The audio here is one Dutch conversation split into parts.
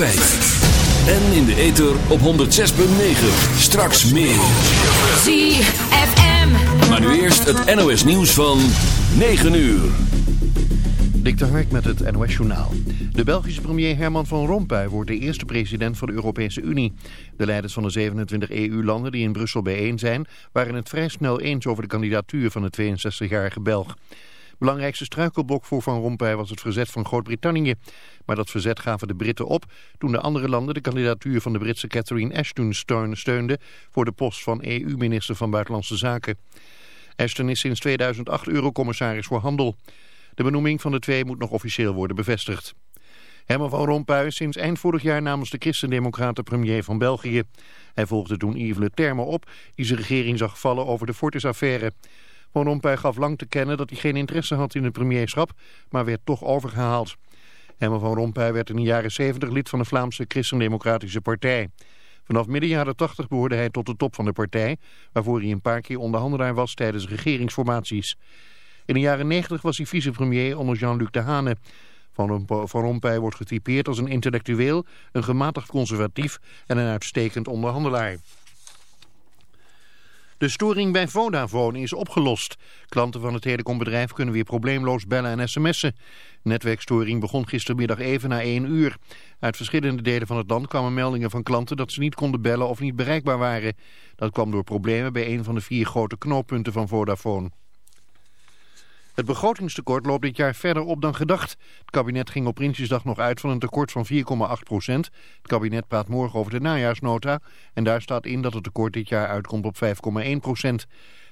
En in de ether op 106.9. Straks meer. ZFM. Maar nu eerst het NOS nieuws van 9 uur. Dik de Hark met het NOS Journaal. De Belgische premier Herman van Rompuy wordt de eerste president van de Europese Unie. De leiders van de 27 EU-landen die in Brussel bijeen zijn... waren het vrij snel eens over de kandidatuur van de 62-jarige Belg. Belangrijkste struikelblok voor Van Rompuy was het verzet van Groot-Brittannië. Maar dat verzet gaven de Britten op toen de andere landen de kandidatuur van de Britse Catherine Ashton steunden... voor de post van EU-minister van Buitenlandse Zaken. Ashton is sinds 2008 eurocommissaris voor handel. De benoeming van de twee moet nog officieel worden bevestigd. Herman van Rompuy is sinds eind vorig jaar namens de christendemocraten premier van België. Hij volgde toen Yves Le Terme op, die zijn regering zag vallen over de Fortis-affaire. Van Rompuy gaf lang te kennen dat hij geen interesse had in het premierschap, maar werd toch overgehaald. Herman van Rompuy werd in de jaren 70 lid van de Vlaamse Christendemocratische Partij. Vanaf midden jaren 80 behoorde hij tot de top van de partij, waarvoor hij een paar keer onderhandelaar was tijdens regeringsformaties. In de jaren 90 was hij vicepremier onder Jean-Luc Dehane. Van Rompuy wordt getypeerd als een intellectueel, een gematigd conservatief en een uitstekend onderhandelaar. De storing bij Vodafone is opgelost. Klanten van het telecombedrijf kunnen weer probleemloos bellen en sms'en. Netwerkstoring begon gistermiddag even na 1 uur. Uit verschillende delen van het land kwamen meldingen van klanten dat ze niet konden bellen of niet bereikbaar waren. Dat kwam door problemen bij een van de vier grote knooppunten van Vodafone. Het begrotingstekort loopt dit jaar verder op dan gedacht. Het kabinet ging op Prinsjesdag nog uit van een tekort van 4,8 procent. Het kabinet praat morgen over de najaarsnota. En daar staat in dat het tekort dit jaar uitkomt op 5,1 procent.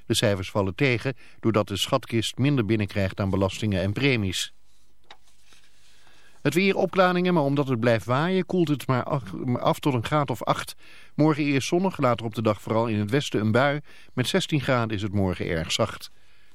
De cijfers vallen tegen doordat de schatkist minder binnenkrijgt aan belastingen en premies. Het weer opklaringen, maar omdat het blijft waaien koelt het maar af tot een graad of 8. Morgen eerst zonnig, later op de dag vooral in het westen een bui. Met 16 graden is het morgen erg zacht.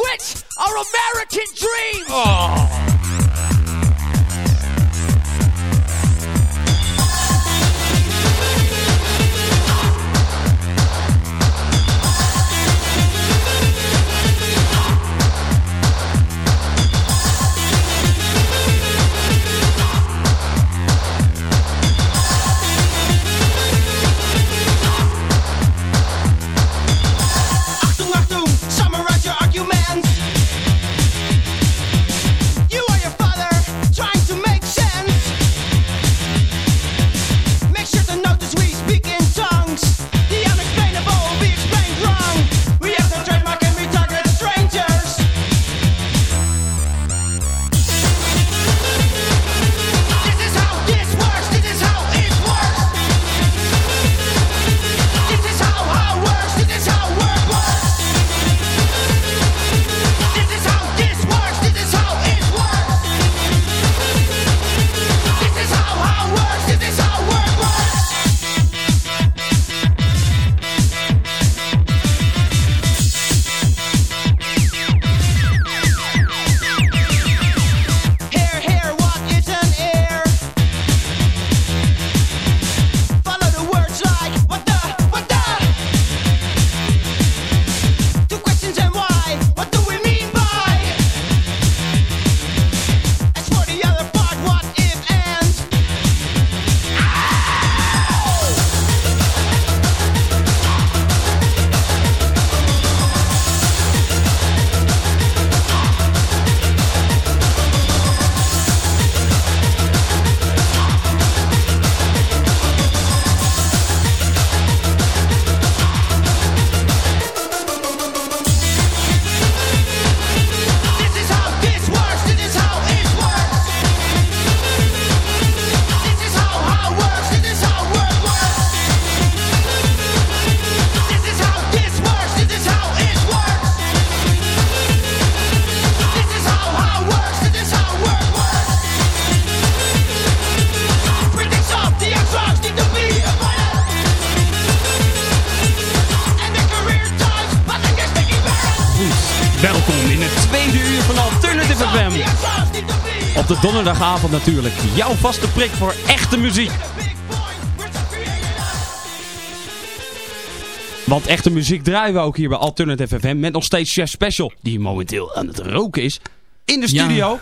switch our American dream. Oh. Natuurlijk. Jouw vaste prik voor echte muziek. Want echte muziek draaien we ook hier bij Alternative FM. Met nog steeds Chef Special, die momenteel aan het roken is. In de Ja. studio. En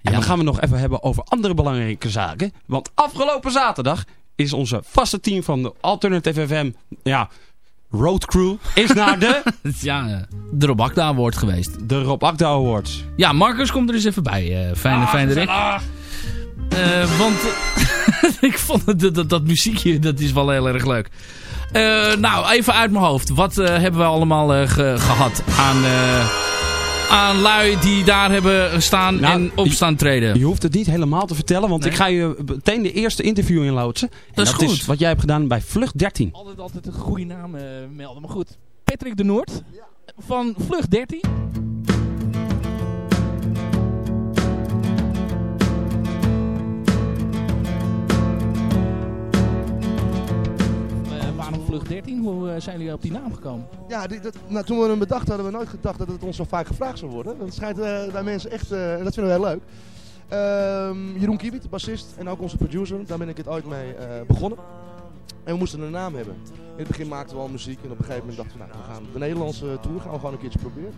Ja. dan gaan we nog even hebben over andere belangrijke zaken. Want afgelopen zaterdag is onze vaste team van de Alternative FM... Ja, Road Crew is naar de, Ja, de Rob Akda Award geweest. de Rob Akda Awards. Ja, Marcus komt er eens even bij. eh fijne, fijne Eh, want ik vond dat, dat, dat muziekje, dat is wel heel erg leuk. Eh, nou, even uit mijn hoofd. Wat eh, hebben we allemaal eh, ge- gehad aan, eh, aan lui die daar hebben gestaan Nou, en op staan treden? Je hoeft het niet helemaal te vertellen, want Nee. ik ga je meteen de eerste interview inloodsen. En Dat is goed. wat jij hebt gedaan bij Vlucht 13. altijd, altijd een goede naam eh, melden. Maar goed, Patrick de Noord van Vlucht 13. Vlucht 13? Hoe eh, zijn jullie op die naam gekomen? Ja, die, dat, nou, toen we hem bedacht hadden we nooit gedacht dat het ons zo vaak gevraagd zou worden. Dat schijnt eh, bij mensen echt, eh, dat vinden we heel leuk. Ehm, Jeroen de bassist en ook onze producer, daar ben ik het ooit mee begonnen. En we moesten een naam hebben. In het begin maakten we al muziek en op een gegeven moment dachten we, nou, we gaan de Nederlandse tour gaan we gewoon een keertje proberen.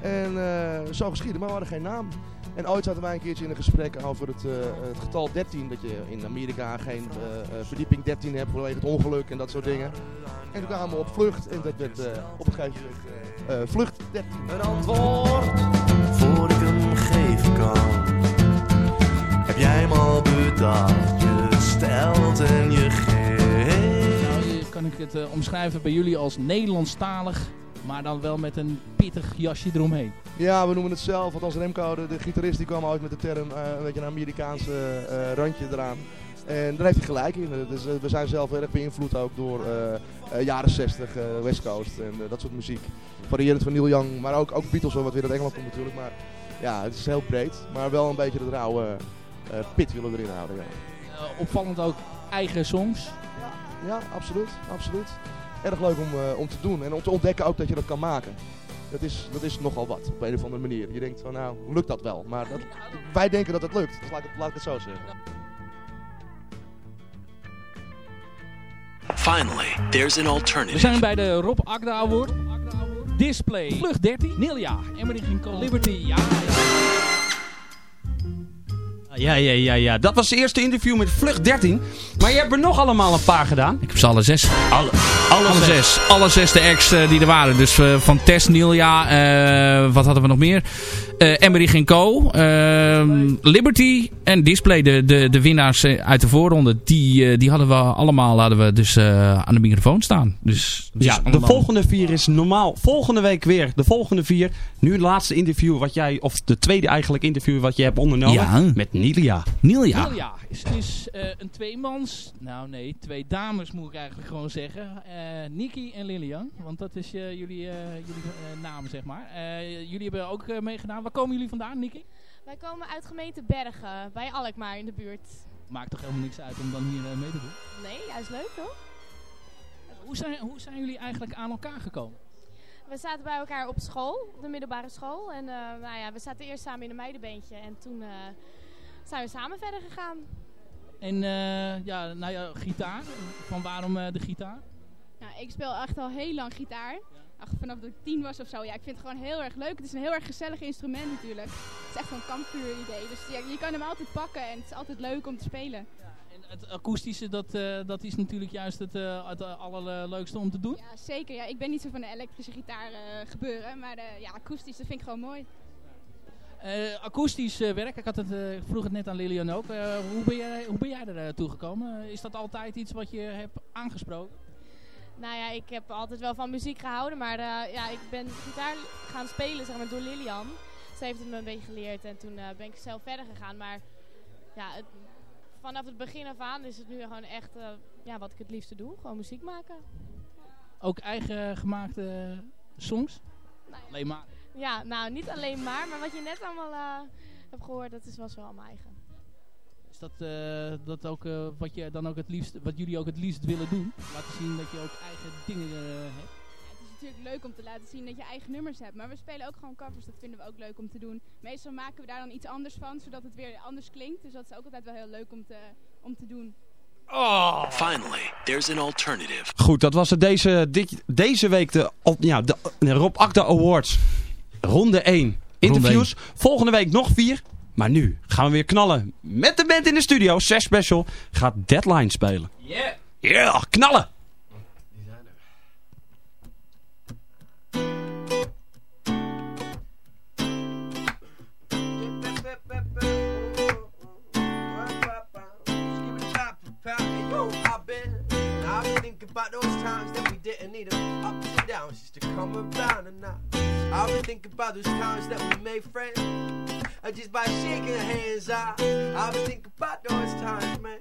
En zo geschieden, maar we hadden geen naam. En ooit zaten wij een keertje in een gesprek over het, eh, het getal 13, dat je in Amerika geen eh, eh, verdieping 13 hebt vanwege het ongeluk en dat soort dingen. En toen kwamen we op vlucht en dat werd eh, op een gegeven moment vlucht 13. Een antwoord voor ik hem geven kan. Heb jij me al bedacht? Je stelt en je geeft. Nou, kan ik het omschrijven bij jullie als Nederlandstalig, maar dan wel met een pittig jasje eromheen. Ja, we noemen het zelf, want als Remco, de, de gitarist, die kwam ooit met de term, eh, een beetje een Amerikaanse eh, randje eraan. En daar heeft hij gelijk in. Dus, we zijn zelf erg beïnvloed ook door jaren 60, eh, West Coast en dat soort muziek. Variërend van Neil Young, maar ook, ook Beatles, wat weer uit Engeland komt natuurlijk. Maar ja, het is heel breed, maar wel een beetje de rauwe pit willen we erin houden. Ja. Opvallend ook eigen songs. Ja, absoluut, absoluut. Erg leuk om, eh, om te doen en om te ontdekken ook dat je dat kan maken. Dat is, dat is nogal wat, op een of andere manier. Je denkt van, nou, lukt dat wel? Maar dat, wij denken dat het lukt, dus laat ik het, laat ik het zo zeggen. Finally, there's an We alternative. zijn bij de Rob Agda Award. Display. Vlucht 13. Nilja. Emmerich Call Liberty. Ja, Ja, ja, ja, ja. Dat was de eerste interview met Vlucht 13. Maar je hebt er nog allemaal een paar gedaan. Ik heb ze alle zes. Alle, Alle zes. Alle zes de acts eh, die er waren. Dus eh, van Tess, Nilja, eh, wat hadden we nog meer? Eh Emmerich Co. ehm, Liberty en Display. De, de, de winnaars eh, uit de voorronde. Die, eh, die hadden we allemaal hadden we dus, eh, aan de microfoon staan. Dus, dus Ja, de volgende vier is normaal. Volgende week weer de volgende vier. Nu het laatste interview wat jij, of de tweede eigenlijk interview wat je hebt ondernomen. Ja. Met Nilia. Nilja. Nilja is, is eh, een tweemans. Nou nee, twee dames moet ik eigenlijk gewoon zeggen. Eh Nikki en Lilian. Want dat is eh, jullie, eh, jullie eh, naam zeg maar. Eh, jullie hebben ook eh, meegedaan. Waar komen jullie vandaan, Nikki? Wij komen uit gemeente Bergen, bij Alkmaar in de buurt. Maakt toch helemaal niks uit om dan hier eh, mee te doen. Nee, juist leuk toch? Hoe zijn, hoe zijn jullie eigenlijk aan elkaar gekomen? We zaten bij elkaar op school, de middelbare school. En eh, nou ja, we zaten eerst samen in een meidenbeentje en toen eh, zijn we samen verder gegaan. En ja, nou ja, gitaar. Van waarom de gitaar? Ja, ik speel echt al heel lang gitaar. Ach, vanaf dat ik tien was of zo. Ja, ik vind het gewoon heel erg leuk. Het is een heel erg gezellig instrument natuurlijk. Het is echt zo'n kampvuur idee. Dus ja, je kan hem altijd pakken en het is altijd leuk om te spelen. En het akoestische, dat, eh, dat is natuurlijk juist het, eh, het eh, allerleukste om te doen. Ja, zeker. Ja, ik ben niet zo van de elektrische gitaar gebeuren. Maar ja, akoestisch, dat vind ik gewoon mooi. Akoestisch eh, werk, ik had het, vroeg het net aan Lilian ook. Hoe, ben jij, hoe ben jij er naartoe gekomen? Eh, is dat altijd iets wat je hebt aangesproken? Nou ja, ik heb altijd wel van muziek gehouden, maar eh, ja, ik ben gitaar gaan spelen zeg maar, door Lilian. Ze heeft het me een beetje geleerd en toen eh, ben ik zelf verder gegaan. Maar ja, het, vanaf het begin af aan is het nu gewoon echt eh, ja, wat ik het liefste doe. Gewoon muziek maken. Ook eigen gemaakte songs? Alleen maar. Ja, nou niet alleen maar, maar wat je net allemaal hebt gehoord, dat is, was wel mijn eigen. Is dat, eh, dat ook eh, wat, je dan ook het liefst, wat jullie ook het liefst willen doen? Laten zien dat je ook eigen dingen eh, hebt. Ja, het is natuurlijk leuk om te laten zien dat je eigen nummers hebt. Maar we spelen ook gewoon covers. Dat vinden we ook leuk om te doen. Meestal maken we daar dan iets anders van, zodat het weer anders klinkt. Dus dat is ook altijd wel heel leuk om te, om te doen. Finally, there's an alternative. Goed, dat was het deze, dit, deze week de, op- ja, de, de Rob Akda Awards. Ronde 1. Interviews. Volgende week nog vier. Maar nu gaan we weer knallen. Met de band in de studio. Sesh Special gaat Deadline spelen. Yeah. Yeah, knallen! About those times that we didn't need them ups and downs just to come around and now. I've been thinking about those times that we made friends, just by shaking hands. I, I've been thinking about those times, man.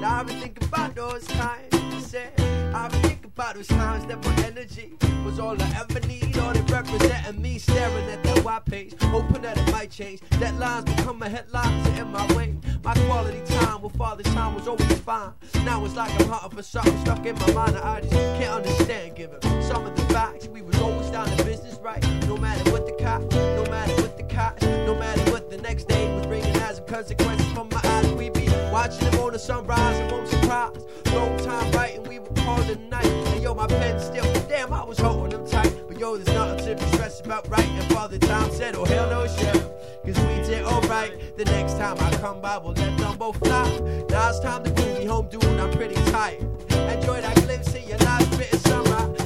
Now I've been thinking about those times. Said, I've been thinking about those times that my energy was all I ever need. All it representing me staring at that white page, hoping that it might change. That lines become a headline in my way. My quality time with father's time was always fine. Now it's like I'm hunting for something stuck in my mind that I just can't understand. Given some of the facts, we was always down to business, right? No matter what the cops, no matter what the cops, no matter what the next day was bringing as a consequence from my watching them on the sunrise and won't surprise. Long time writing, we would call it night. And yo, my pen still, damn, I was holding them tight. But yo, there's nothing to be stressed about writing. Father Time said, oh hell no, sheriff. Cause we did alright. The next time I come by, we'll let them both fly. Now it's time to move me home, dude. I'm pretty tired. Enjoy that glimpse of your last bit of summer.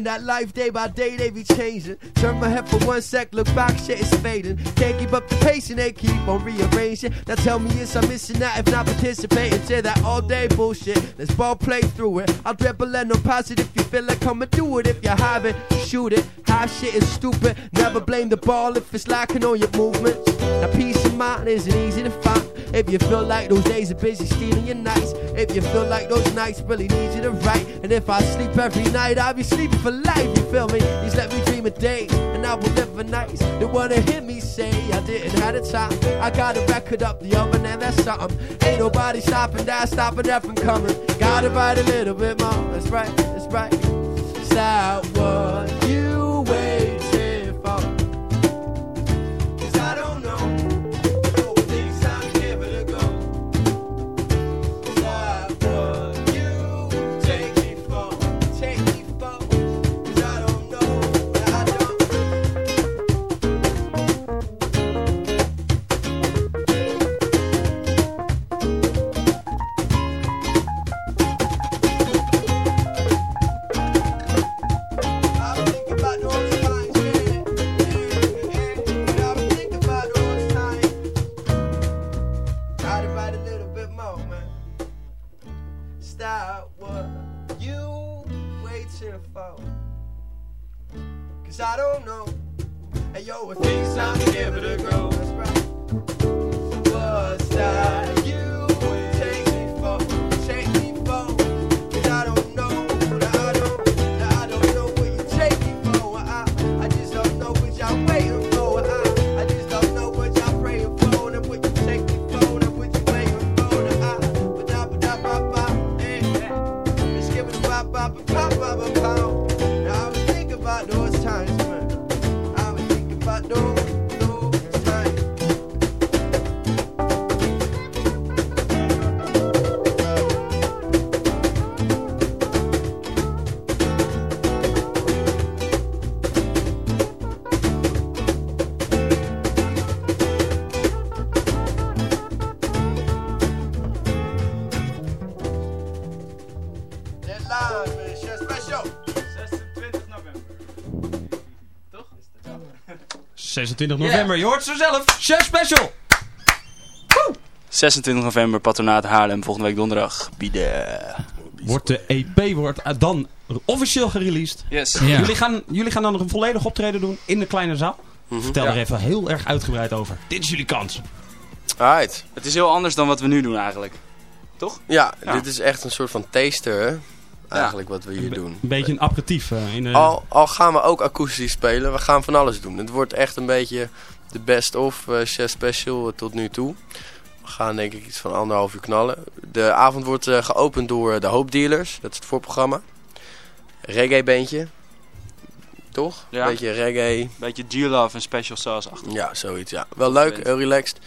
That life day by day, they be changing. Turn my head for one sec, look back, shit is fading. Can't keep up the pace and they keep on rearranging. Now tell me, is I'm missing out if not participating to that all day bullshit? Let's ball play through it. I'll dribble and no pass it if you feel like come and do it. If you haven't, shoot it. High shit is stupid. Never blame the ball if it's lacking on your movements. Now peace of mind isn't easy to find. If you feel like those days are busy stealing your nights. If you feel like those nights really need you to write. And if I sleep every night, I'll be sleeping for life. You feel me? Just let me dream a day, And I will live for nights. They wanna hear me say I didn't have the time. I got a record up the oven and that's something. Ain't nobody stopping that, stopping that from coming. Gotta write a little bit more. That's right, that's right. Stop what Stop what you waiting for. Cause I don't know. Hey yo, I think it's time to give it a go. What's that 26 november, je hoort ze zelf. Chef Special! 26 november, Patronaat Haarlem. Volgende week donderdag. Bieden. Wordt de EP wordt eh, dan officieel gereleased. Yes. Ja. Jullie, gaan, jullie gaan dan nog een volledig optreden doen in de kleine zaal. Vertel Ja. er even heel erg uitgebreid over. Dit is jullie kans. Alright. Het is heel anders dan wat we nu doen eigenlijk. Toch? Ja, Ja. dit is echt een soort van taster, hè? Eigenlijk wat we hier doen. Een beetje een aperitief. eh, in, eh, Al, al gaan we ook akoestisch spelen, we gaan van alles doen. Het wordt echt een beetje De best of eh, chef special tot nu toe. We gaan denk ik iets van anderhalf uur knallen. De avond wordt eh, geopend door de Hoop Dealers. Dat is het voorprogramma. Reggae bandje. Toch? Ja. Beetje reggae. Beetje G-Love en Special Sauce achter. Ja, zoiets ja. Wel leuk, heel relaxed.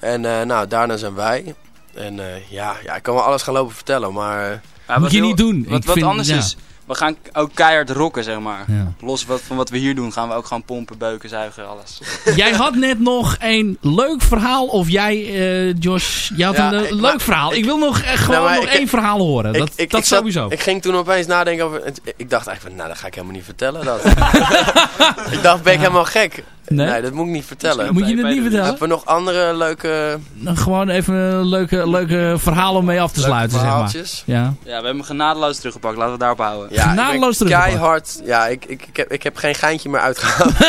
En eh, nou, daarna zijn wij. En eh, ja, ja, ik kan wel alles gaan lopen vertellen, maar... Ja, wat heel- Wat, Ik wat vind- anders ja. is, we gaan ook keihard rocken, zeg maar. Ja. Los wat, van wat we hier doen, gaan we ook gewoon pompen, beuken, zuigen, alles. Jij had net nog een leuk verhaal. Of jij, eh, Josh, jij had Ja, een eh, ik- leuk maar- verhaal. Ik, wil nog eh, gewoon Nou, maar nog ik- één verhaal horen. Ik- Dat, ik, dat ik zat- sowieso. ik ging toen opeens nadenken over... Ik dacht eigenlijk, van, nou dat ga ik helemaal niet vertellen. Dat. ik dacht, ben ik helemaal gek? Nee? dat moet ik niet vertellen. Moet je het niet vertellen? Hebben we nog andere leuke... Nou, Gewoon even een leuke, leuke verhaal om mee af te Leuke sluiten, zeg maar. verhaaltjes. Ja. Ja, we hebben hem genadeloos teruggepakt, laten we daarop houden. Ja, Genadeloos teruggepakt. keihard... Ja, ik, ik, ik, heb, ik heb geen geintje meer uitgehaald.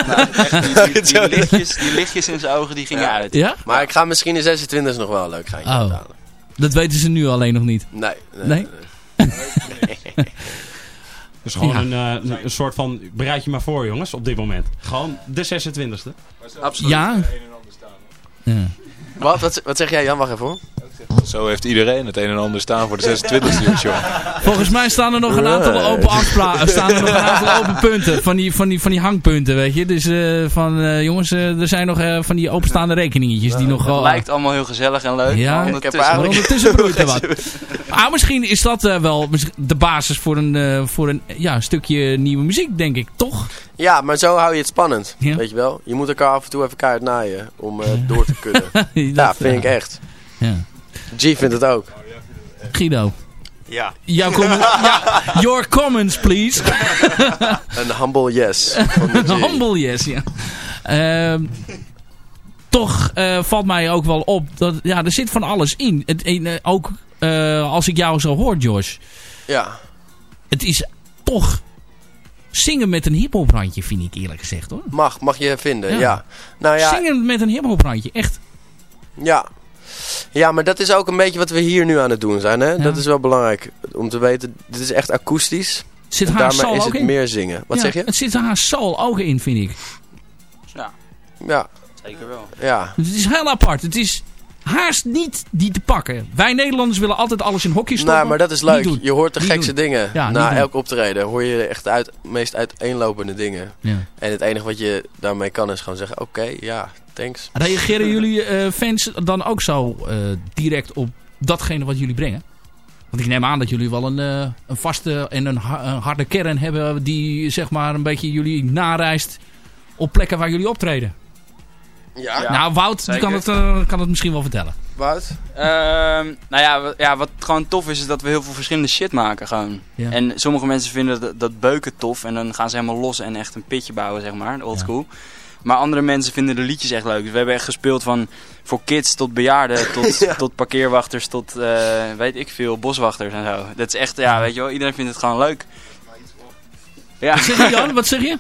Die, die, die, lichtjes, die lichtjes in zijn ogen, die gingen uit. Ja? Maar ik ga misschien de 26 nog wel een leuk geintje Oh. uithalen. Dat weten ze nu alleen nog niet. Nee. Nee? Dus gewoon Ja. een, eh, een, een soort van, bereid je maar voor jongens, op dit moment. Gewoon de 26e. Absoluut. Ja? Ja. Wat, wat, wat zeg jij Jan? Wacht even hoor. Zo heeft iedereen het een en ander staan voor de 26e show. Volgens mij staan er nog een aantal open afspraken. staan er nog een aantal open punten. Van die, van die, van die hangpunten, weet je. Dus eh, van eh, jongens, eh, er zijn nog eh, van die openstaande rekeningetjes die nog lijkt allemaal heel gezellig en leuk. Ja, maar ik ondertussen- heb eigenlijk- Ondertussen broeit er wat. Ah, misschien is dat eh, wel de basis voor een, eh, voor een ja, een stukje nieuwe muziek, denk ik. Toch? Ja, maar zo hou je het spannend. Ja. Weet je wel? Je moet elkaar af en toe even keihard naaien om eh, door te kunnen. Dat, ja, vind ik echt. Ja. G vindt het ook. Guido. Ja. Jouw comment, ja, your comments, please. Een humble yes. G. Humble yes, ja. Ehm, toch eh, valt mij ook wel op dat ja, er zit van alles in. Het, eh, ook eh, als ik jou zo hoor, Josh. Ja. Het is toch zingen met een hiphoprandje, vind ik eerlijk gezegd hoor. Mag, mag je vinden, Ja. ja. Nou ja, Zingen met een hiphoprandje, echt. ja. Ja, maar dat is ook een beetje wat we hier nu aan het doen zijn. Hè? Dat is wel belangrijk om te weten. Dit is echt akoestisch. Zit En haar daarmee soul is ook het in? meer zingen. Wat Ja, zeg je? Het zit haar soul ook in, vind ik. Ja, Ja. zeker wel. Ja. Het is heel apart. Het is haast niet die te pakken. Wij Nederlanders willen altijd alles in hokjes stoppen. Nou, maar dat is leuk. Je hoort de Niet gekste doen. dingen. Ja, Na elk optreden hoor je echt uit, meest uiteenlopende dingen. Ja. En het enige wat je daarmee kan is gewoon zeggen... Oké, ja, thanks. Reageren jullie eh, fans dan ook zo eh, direct op datgene wat jullie brengen? Want ik neem aan dat jullie wel een, eh, een vaste en een, ha- een harde kern hebben die zeg maar een beetje jullie nareist op plekken waar jullie optreden. Ja. nou, Wout die kan het, eh, kan het misschien wel vertellen. Wout? Ehm, nou ja, wat- ja, wat gewoon tof is, is dat we heel veel verschillende shit maken gewoon. Ja. En sommige mensen vinden dat, dat beuken tof en dan gaan ze helemaal los en echt een pitje bouwen, zeg maar, old school. Maar andere mensen vinden de liedjes echt leuk. Dus we hebben echt gespeeld van voor kids tot bejaarden, tot, Ja. tot parkeerwachters, tot eh, weet ik veel, boswachters en zo. Dat is echt, ja, weet je wel, iedereen vindt het gewoon leuk. Ja. Wat zeg je Jan? Wat zeg je?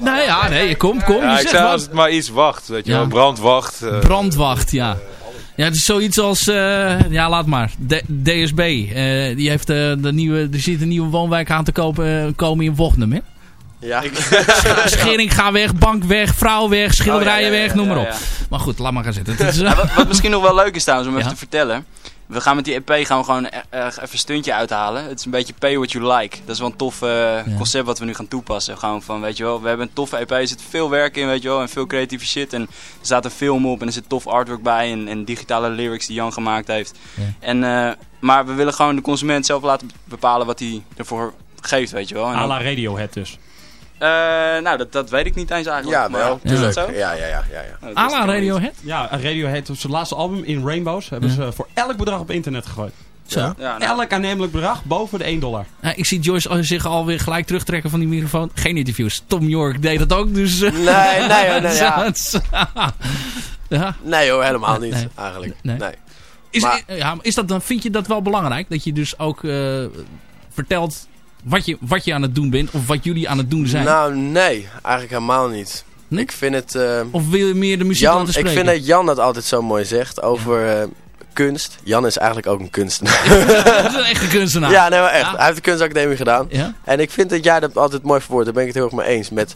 Nou ja, nee, kom, kom. Ja, je ik zegt zei als het maar iets wacht, weet je Ja. wel. Brandwacht. eh, Brandwacht, ja. Ja, het is zoiets als... eh, ja, laat maar. D- DSB. eh, die heeft eh, de nieuwe... Er zit een nieuwe woonwijk aan te kopen, komen in Wognum, hè? Ja. Schering ga weg, bank weg, vrouw weg, schilderijen Oh, ja, ja, ja, weg, noem maar ja, op. ja. Maar goed, laat maar gaan zitten. Het is, eh, Ja, wat, wat misschien nog wel leuk is trouwens om Ja. even te vertellen. We gaan met die EP gaan we gewoon e- eh, even een stuntje uithalen. Het is een beetje pay what you like. Dat is wel een tof eh, concept wat we nu gaan toepassen. Gewoon van, weet je wel, we hebben een toffe EP. Er zit veel werk in, weet je wel. En veel creatieve shit. En er staat een film op en er zit tof artwork bij. En, en digitale lyrics die Jan gemaakt heeft. Ja. En, eh, maar we willen gewoon de consument zelf laten bepalen wat hij ervoor geeft, weet je wel. En A la Radiohead dus. Eh, nou, dat, dat weet ik niet eens eigenlijk. Ja, maar- wel. Is dat zo? Ja, ja, ja. ja, ja. Nou, dat à is la toch wel iets. Radiohead? Ja, Radiohead op zijn laatste album in Rainbows hebben Ja. ze voor elk bedrag op internet gegooid. Zo. Ja. Nou, Elk aannemelijk bedrag boven de 1 dollar. Ja, ik zie Joyce zich alweer gelijk terugtrekken van die microfoon. Geen interviews. Tom York deed dat ook, dus... eh, Nee, nee, hoor, nee, ja. Nee hoor, helemaal niet Nee. eigenlijk. Nee. Nee. Is, Maar- ja, maar is dat dan, vind je dat wel belangrijk? Dat je dus ook eh, vertelt wat je, wat je aan het doen bent. Of wat jullie aan het doen zijn. Nou, nee. Eigenlijk helemaal niet. Nee? Ik vind het... eh, of wil je meer de muziek Jan, ik vind dat Jan dat altijd zo mooi zegt over eh, kunst. Jan is eigenlijk ook een kunstenaar. Dat is een echte kunstenaar. Ja, nee, maar echt. Ja. Hij heeft de kunstacademie gedaan. Ja? En ik vind dat jij dat altijd mooi verwoordt. Daar ben ik het heel erg mee eens. Met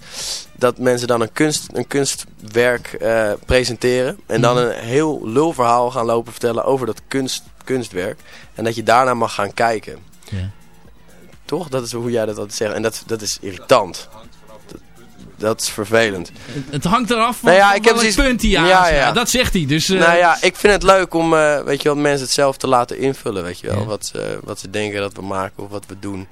dat mensen dan een, kunst, een kunstwerk eh, presenteren. En dan Mhm. een heel lul verhaal gaan lopen vertellen over dat kunst, kunstwerk. En dat je daarna mag gaan kijken. Ja. Toch? Dat is hoe jij dat altijd zegt. En dat, dat is irritant. Dat, dat is vervelend. Het hangt eraf van, Nou ja, ik heb punt hij Ja. Dat zegt hij. Dus, eh, nou ja, ik vind het leuk om eh, weet je wel, mensen het zelf te laten invullen. Weet je wel, Ja. wat, ze, wat ze denken dat we maken of wat we doen.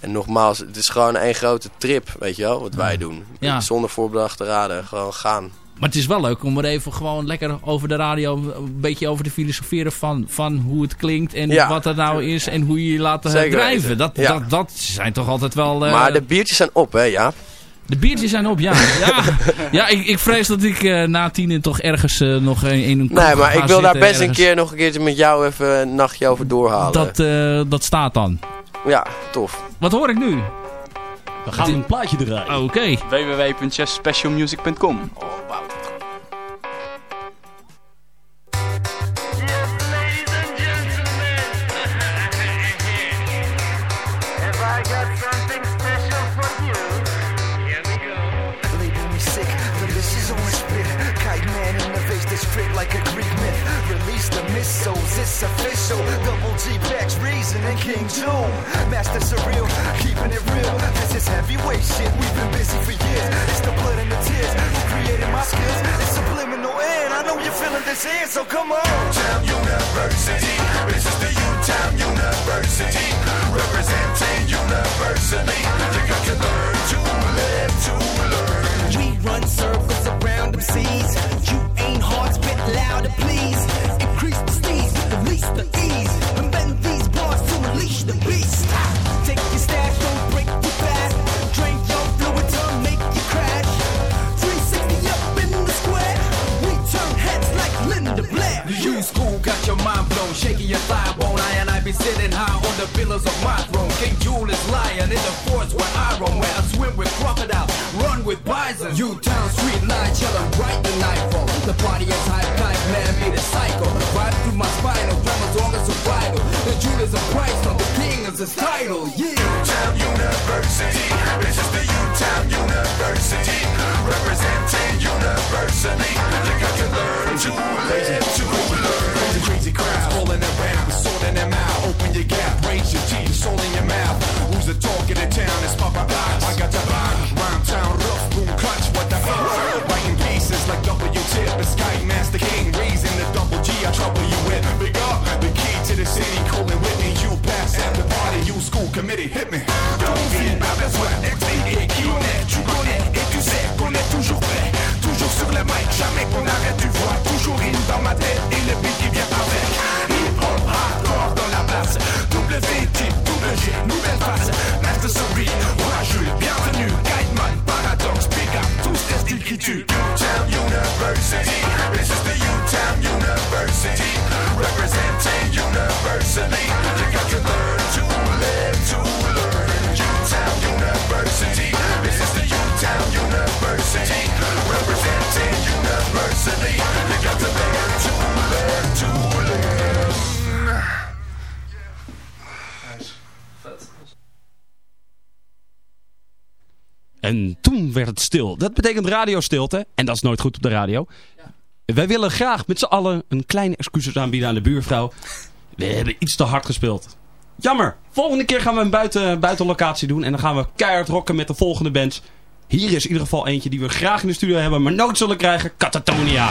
En nogmaals, het is gewoon één grote trip, weet je wel, wat wij doen. Zonder voorbedacht te raden, gewoon gaan. Maar het is wel leuk om er even gewoon lekker over de radio een beetje over te filosoferen van, van hoe het klinkt en Ja. wat dat nou is en hoe je je laat Zeker drijven. Dat, Ja. dat, dat zijn toch altijd wel... eh, maar de biertjes zijn op, hè, Jaap? de biertjes zijn op, ja. ja, ja ik, ik vrees dat ik eh, na tien toch ergens eh, nog in, in een kroeg Nee, maar ik wil daar best een keer nog een keertje met jou even een nachtje over doorhalen. Dat, dat staat dan. Ja, tof. Wat hoor ik nu? We gaan een plaatje draaien. Oké. www.chessspecialmusic.com If I got something special for you, here we go. Label me sick, delicious on the spit. Kite man in the face that's straight like a Greek myth. Release the missiles, it's official. Double G Reason and King Doom. Master surreal, keeping it real. This is heavyweight shit, we've been busy for years. It's the blood and the tears, who created my skills. It's subliminal and I know you're feeling this here, so come on. U-Town University, this is the U-Town University. Representing universally. You got to learn to live to learn. We run circles around them seas. You ain't hard, spit louder, please. Sitting high on the pillars of my throne. King Jewel is lying in the forest where I roam, where I swim with crocodiles, run with bison. You town street light, chillin' bright the nightfall. The party is hype, type man be the cycle. Right through my spinal, grandma's organs are vital. The Judas a Christ, on the king is his title. Yeah. U-Town University, this is the U-Town University. Representing universally. You got to learn to live to learn. Crazy, crazy crowd rolling around, sorting them out. Open your gap, raise your teeth, soul in your mouth. Who's the talk of the town? It's Papa Box. I got the stil. Dat betekent radiostilte. En dat is nooit goed op de radio. Wij willen graag met z'n allen een kleine excuses aanbieden aan de buurvrouw. We hebben iets te hard gespeeld. Jammer. Volgende keer gaan we een buiten, buitenlocatie doen. En dan gaan we keihard rocken met de volgende bands. Hier is in ieder geval eentje die we graag in de studio hebben. Maar nooit zullen krijgen. Catatonia.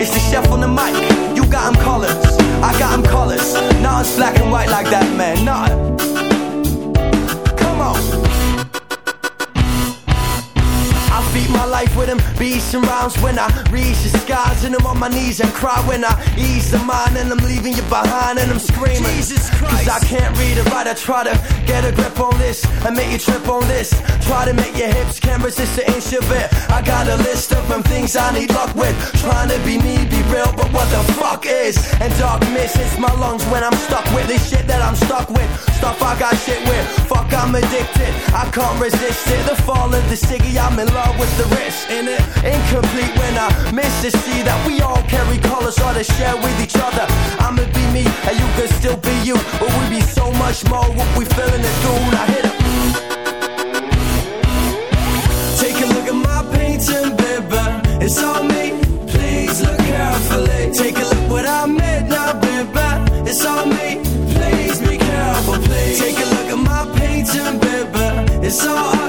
It's the chef on the mic. You got him colors. I got him colors. Nothing's black and white like that, man. Nothing. Feed my life with them beats and rhymes when I reach the skies and I'm on my knees and cry when I ease the mind and I'm leaving you behind and I'm screaming. Jesus Christ. Cause I can't read it right. I try to get a grip on this and make you trip on this. Try to make your hips can't resist the inch of it. I got a list of them things I need luck with. Trying to be me, be real, but what the fuck is? And dark mist hits my lungs when I'm stuck with this shit that I'm stuck with. Stuff I got shit with. Fuck, I'm addicted. I can't resist it. The fall of the city, I'm in love with the risk. In it, incomplete when I miss to see that we all carry colors or to share with each other. I'ma be me, and you can still be you. But we be so much more what we feeling it through. I hit it. Take a look at my painting, baby. It's all me. Please look carefully. Take a look what I made now, baby. It's all me. Please be careful, please. Take a look at my painting, baby. It's all.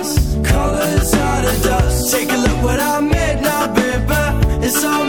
It's on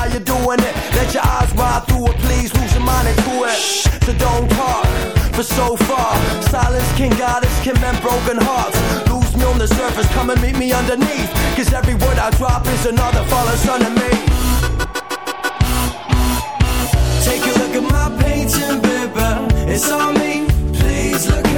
for so far. Silence can guide us, can mend broken hearts. Lose me on the surface, come and meet me underneath. Cause every word I drop is another fallen son me. Take a look at my painting, baby. It's on me. Please look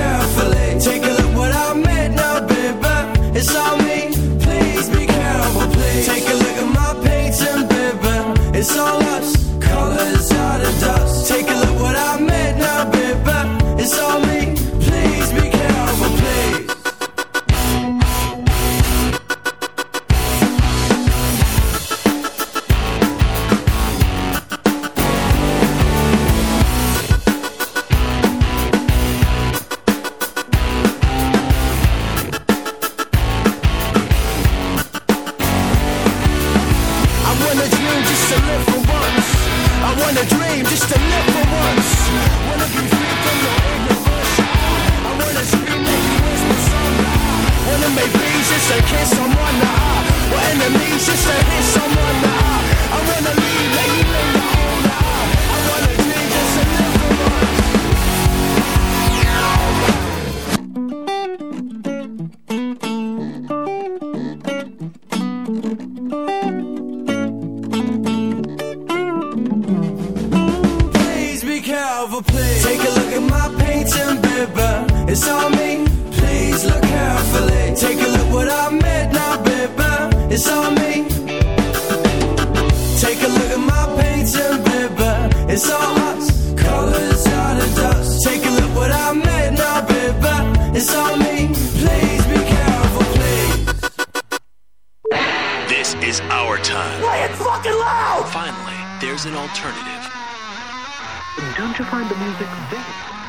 An alternative. Don't you find the music very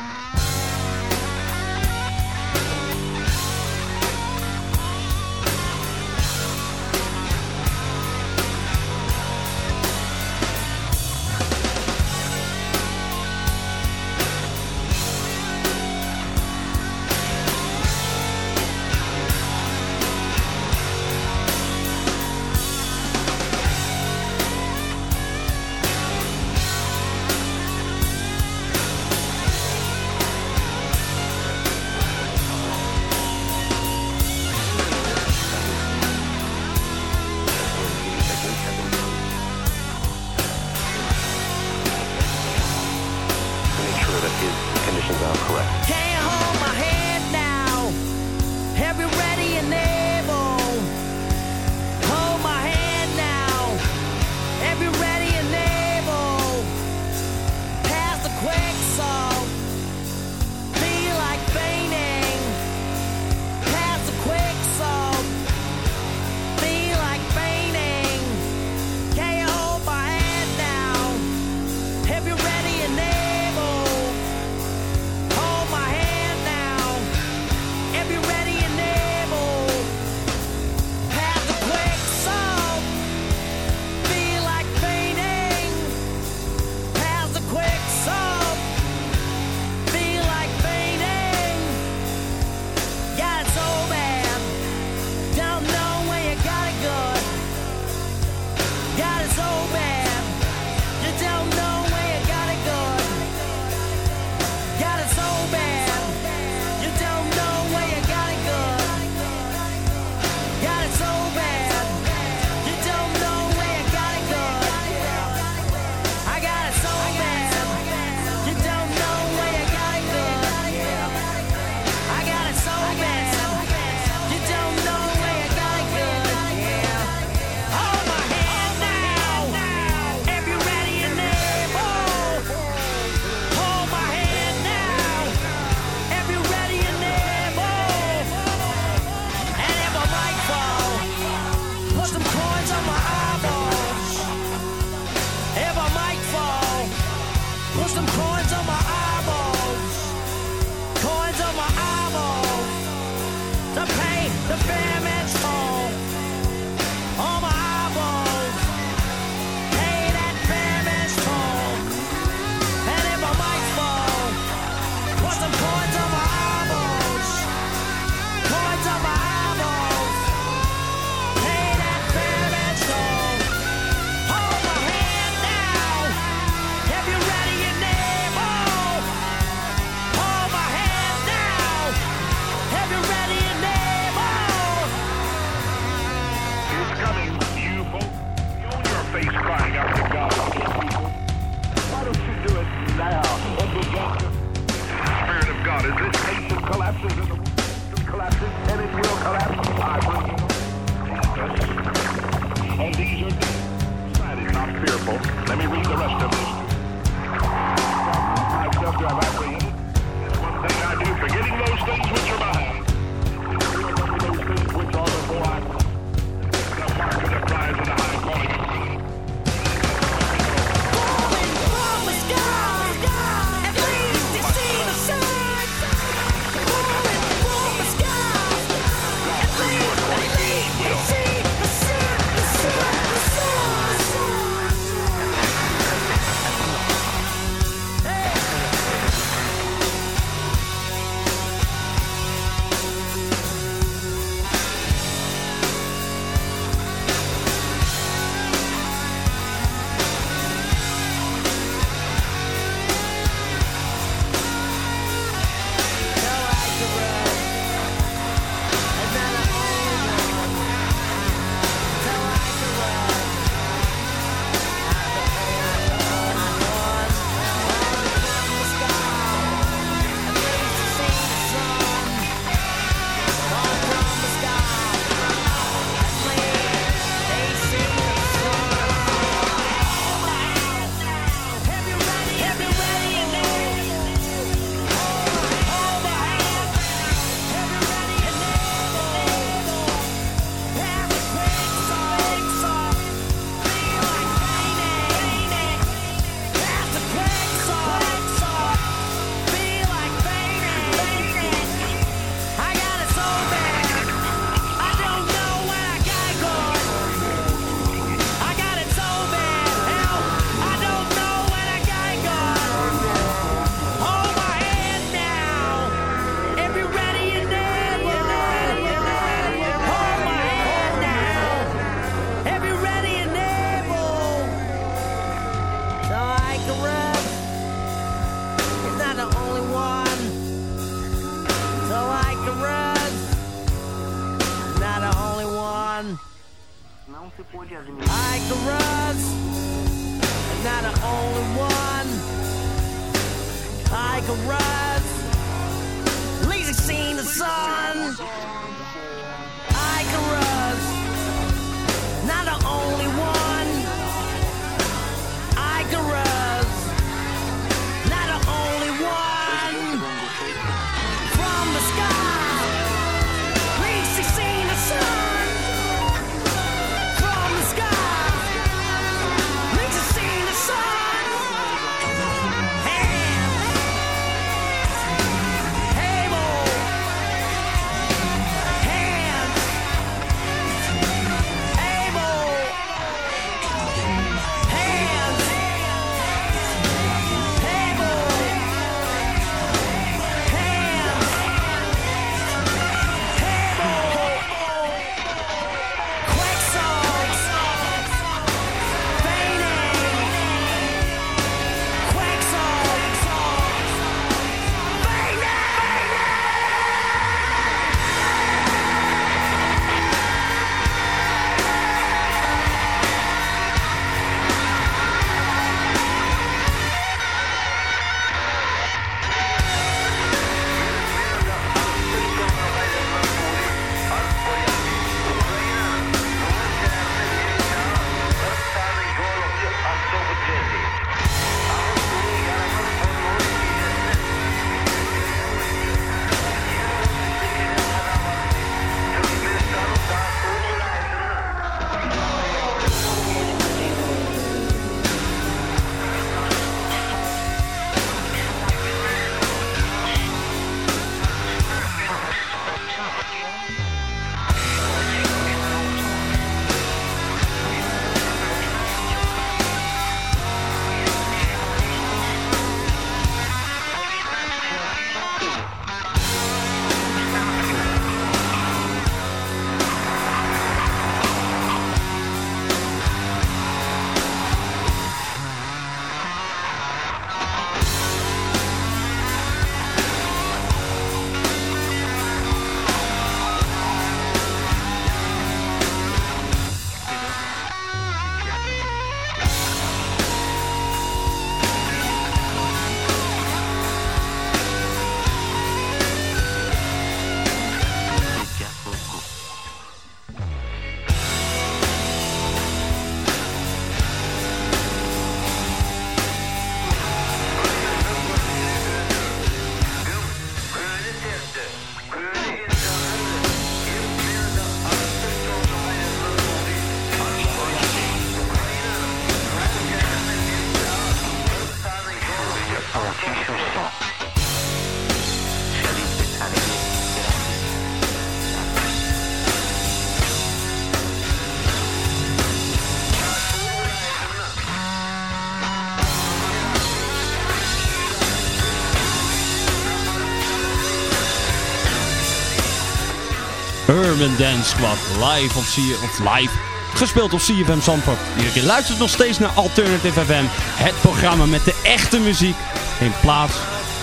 Urban Dance Squad live op, C of live gespeeld op CFM Zandvoort. Je luistert nog steeds naar Alternative FM, het programma met de echte muziek in plaats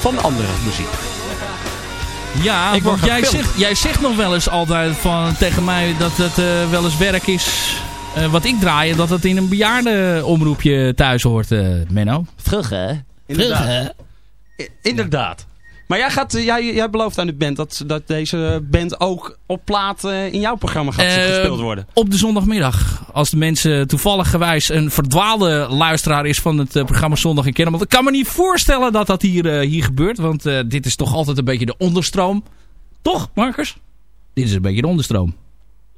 van de andere muziek. Ja, Ik want jij zegt, jij zegt nog wel eens altijd van, tegen mij dat het eh, wel eens werk is eh, wat ik draai. Dat het in een bejaardenomroepje thuis hoort, eh, Menno. Vroeger. Vroeger. I- Inderdaad. Maar jij, gaat, eh, jij, jij belooft aan de band dat, dat deze band ook op plaat in jouw programma gaat Eh, gespeeld worden. Op de zondagmiddag. Als de mensen toevallig gewijs een verdwaalde luisteraar is van het eh, programma Zondag in Kennemerland. Ik kan me niet voorstellen dat dat hier, hier gebeurt. Want dit is toch altijd een beetje de onderstroom. Toch, Marcus? Dit is een beetje de onderstroom.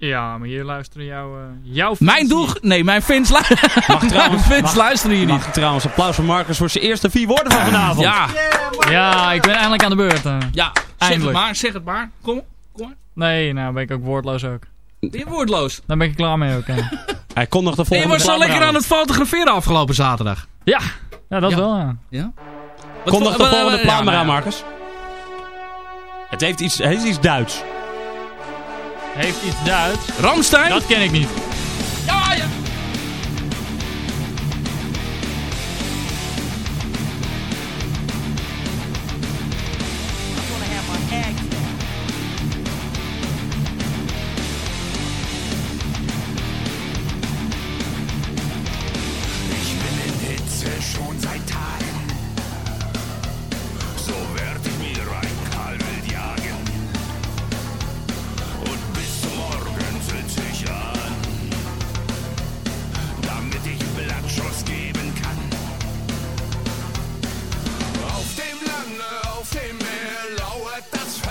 Ja, maar hier luisteren jouw, eh, jouw fans Mijn doel... Nee, mijn fans, lu Mag trouwens, mijn fans mag- luisteren hier niet. Mag trouwens applaus voor Marcus voor zijn eerste vier woorden van vanavond. Ja. Ja, ik ben eindelijk aan de beurt. eh. Ja, zeg het Eindelijk. maar, zeg het maar. Kom, kom maar. Nee, nou ben ik ook woordloos ook. Ben je woordloos? Dan ben ik klaar mee ook. hè. Hij kon nog de Nee, volgende maar zo plaat lekker aan het fotograferen afgelopen zaterdag. ja, ja, dat Ja. wel ja. Ja? Kom nog de volgende plaat maar aan, maar Marcus. Het heeft iets, het heeft iets Duits. Heeft iets Duits. Ramstein? Dat ken ik niet. Like that's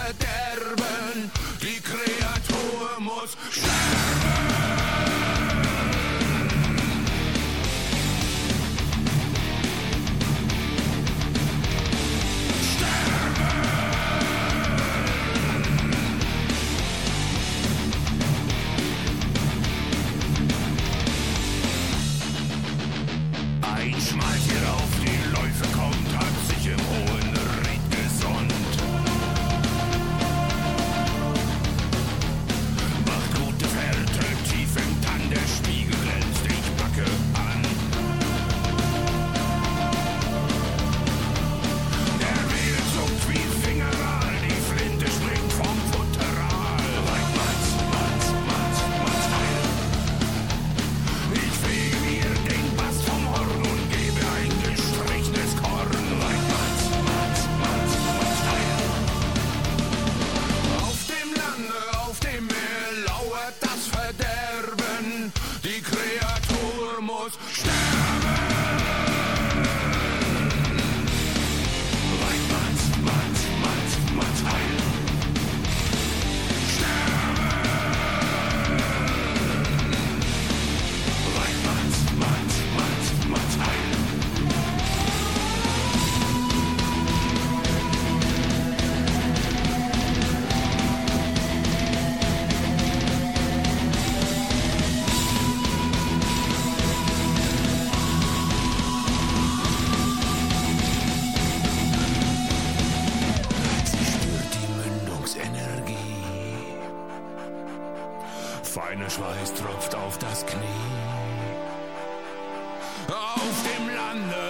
and the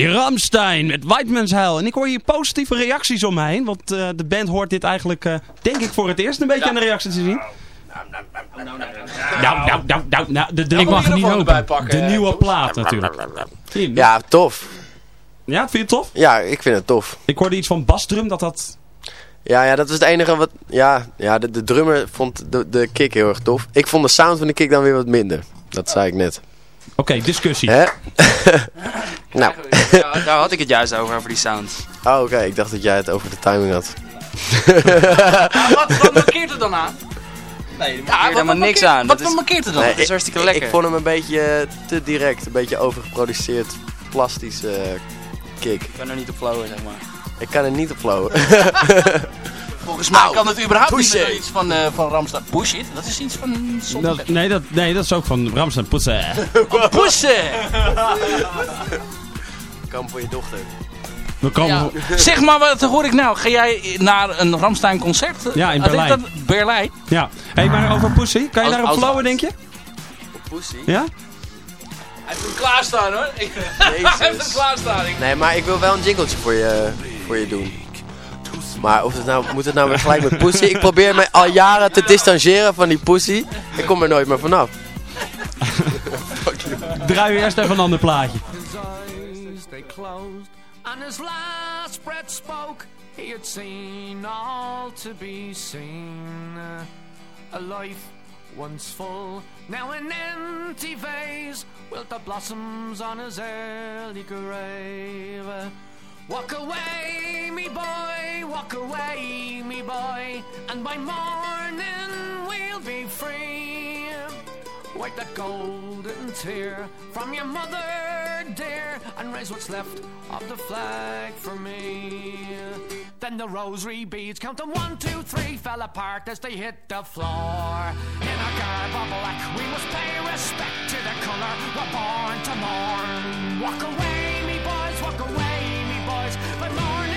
Ramstein met Whiteman's Hell. En ik hoor hier positieve reacties om me heen. Want eh, de band hoort dit eigenlijk, eh, denk ik, voor het eerst een beetje aan de reacties te zien. Nou, nou, nou, nou, nou, de, de, Ik mag er niet open. De nieuwe plaat natuurlijk. Ja, tof. Ja, vind je het tof? Ja, ik vind het tof. Ik hoorde iets van basdrum, dat dat... Ja, ja, dat is het enige wat... Ja, ja de, de drummer vond de, de kick heel erg tof. Ik vond de sound van de kick dan weer wat minder. Dat zei ik net. Oké, discussie. Hè? nou. Ja, daar had ik het juist over, over die sound. Oh, oké. Ik dacht dat jij het over de timing had. wat, wat markeert er dan aan? Nee, Ja, er helemaal niks aan. Wat is- markeert er dan? Nee, dat is ik- hartstikke ik- lekker. Ik vond hem een beetje eh, te direct. Een beetje overgeproduceerd. Plastisch eh, kick. Ik kan er niet op flowen, zeg maar. Ik kan er niet op flowen. Volgens mij kan het überhaupt niet touché. meer iets van, eh van Ramstein. Bullshit, dat is iets van dat nee, dat, nee, dat is ook van Ramstein Poetsen. Poesen! Kam voor je dochter. We komen... Ja. Zeg maar, wat hoor ik nou? Ga jij naar een Ramstein concert? Ja, in Berlijn. dat- Berlijn? Ja. Hé, maar over Pussy, kan je daarop flowen, denk je? Pussy? Ja? Hij heeft hem klaarstaan hoor. Ik- Hij heeft hem klaarstaan. Nee, maar ik wil wel een jingletje voor je, voor je doen. Maar of het nou, moet het nou weer gelijk met pussy? Ik probeer me al jaren te distancieren van die pussy. Ik kom er nooit meer vanaf. Draai eerst even een ander plaatje. And his last breath spoke. He had seen all to be seen. A life once full, now an empty vase. Wilt the blossoms on his early grave. Walk away, me boy, walk away, me boy, and by morning we'll be free. Wipe that golden tear from your mother dear and raise what's left of the flag for me. Then the rosary beads, count them one, two, three, fell apart as they hit the floor. In a garb of black, we must pay respect to the colour we're born to mourn. Walk away, me boys, walk away, but more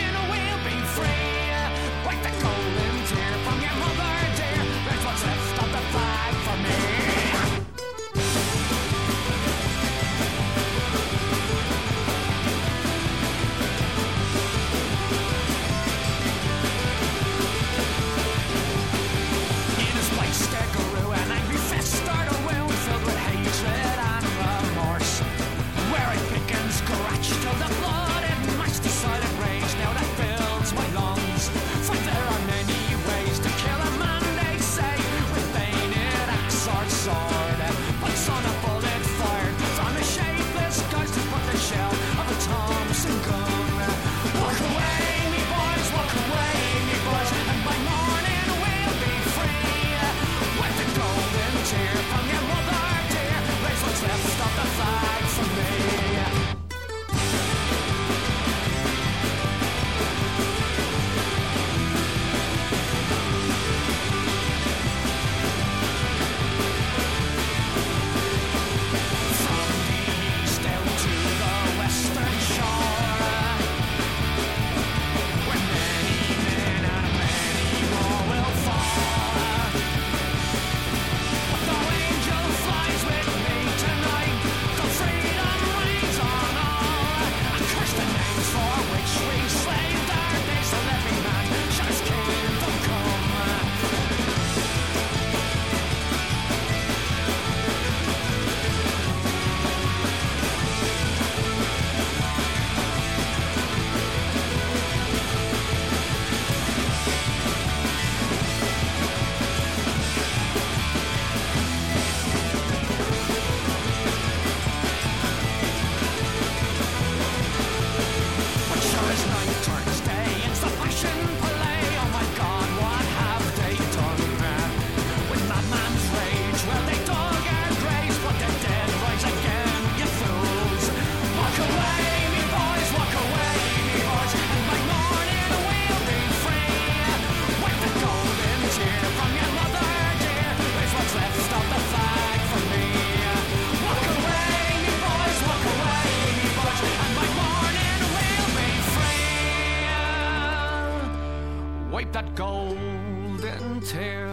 golden tear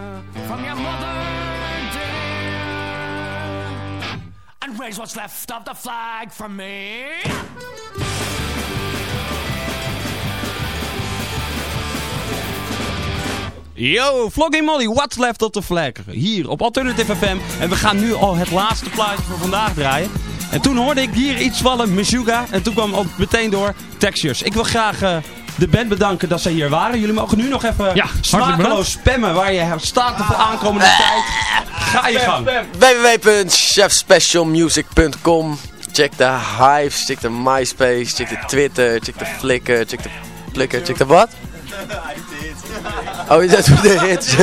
from your mother, dear, and what's left of the flag from me. Yo, Vlogging Molly, what's left of the flag? Hier op Alternative FM. En we gaan nu al het laatste plaatje voor vandaag draaien. En toen hoorde ik hier iets vallen, Meshuga. En toen kwam al meteen door Textures. Ik wil graag eh, de band bedanken dat ze hier waren. Jullie mogen nu nog even Ja, smakeloos spammen waar je staat voor aankomende tijd. Ga je gang. www.chefspecialmusic.com Check de Hive, check de MySpace, check de Twitter, check de Flickr, check de Flickr, check de wat? Oh, dat doet de hits.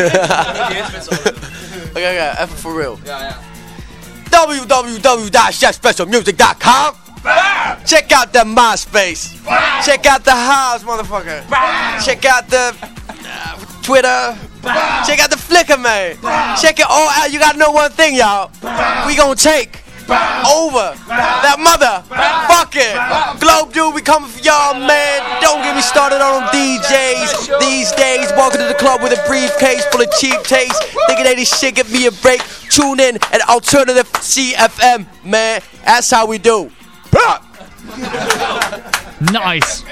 Oké, oké, even for real. www.chefspecialmusic.com Check out the MySpace. Check out the Hives, motherfucker. Check out the uh, Twitter. Check out the Flickr, man. Check it all out. You gotta know one thing, y'all. We gonna take over that mother. Fucking globe dude we coming for y'all man. Don't get me started on them DJs these days walking to the club with a briefcase full of cheap taste. Thinking they this shit give me a break. Tune in at alternative CFM man. That's how we do Nice.